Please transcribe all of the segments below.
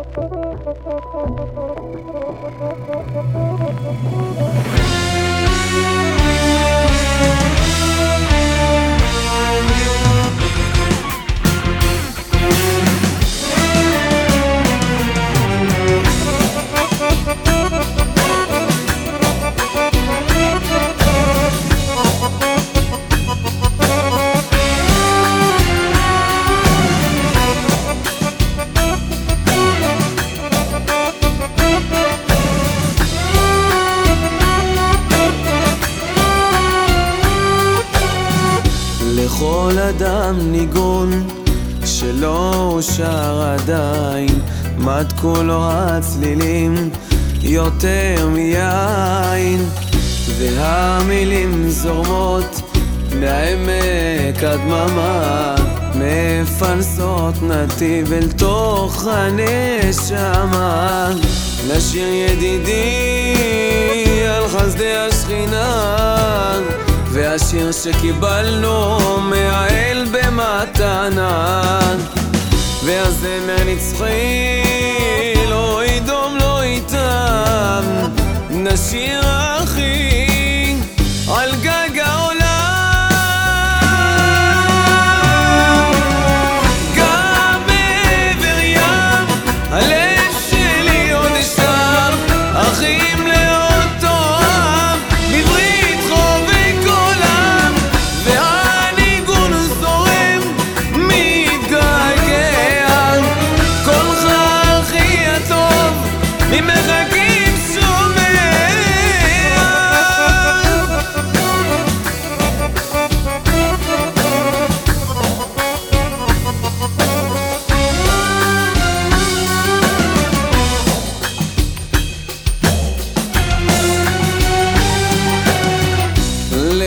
לכל אדם ניגון שלא אושר עדיין. מתקו לו הצלילים יותר מיין. והמילים זורמות מהעמק הדממה מפלסות נתיב אל תוך הנשמה. נשיר ידידי על חסדי השכינה והשיר שקיבלנו מהאל במתנה והזמר נצחי לא ידום לא איתם נשיר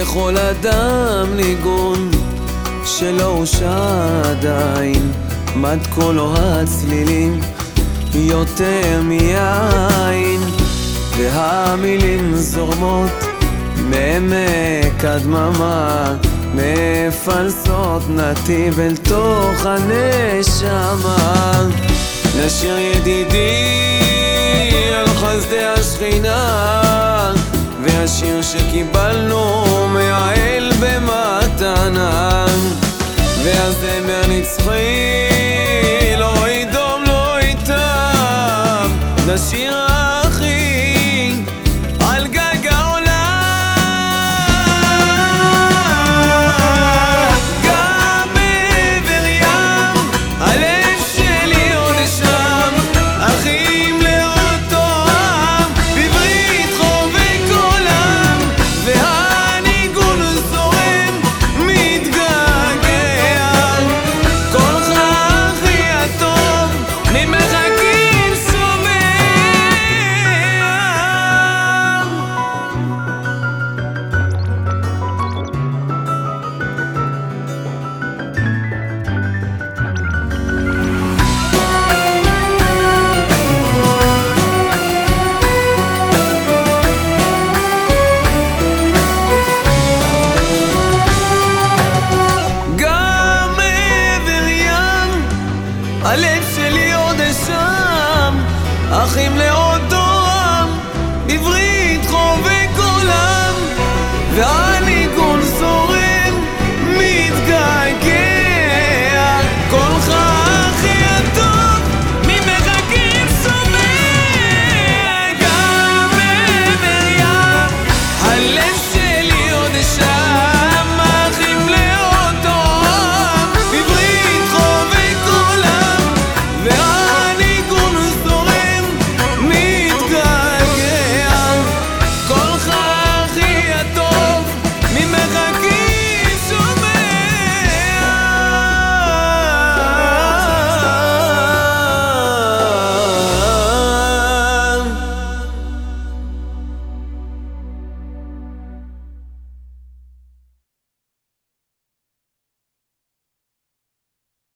לכל אדם ניגון שלא אושר עדיין מתקו לו הצלילים יותר מיין והמילים זורמות מעמק הדממה מפלסות נתיב אל תוך הנשמה. נשיר ידידי על חסדי השכינה והשיר שקיבלנו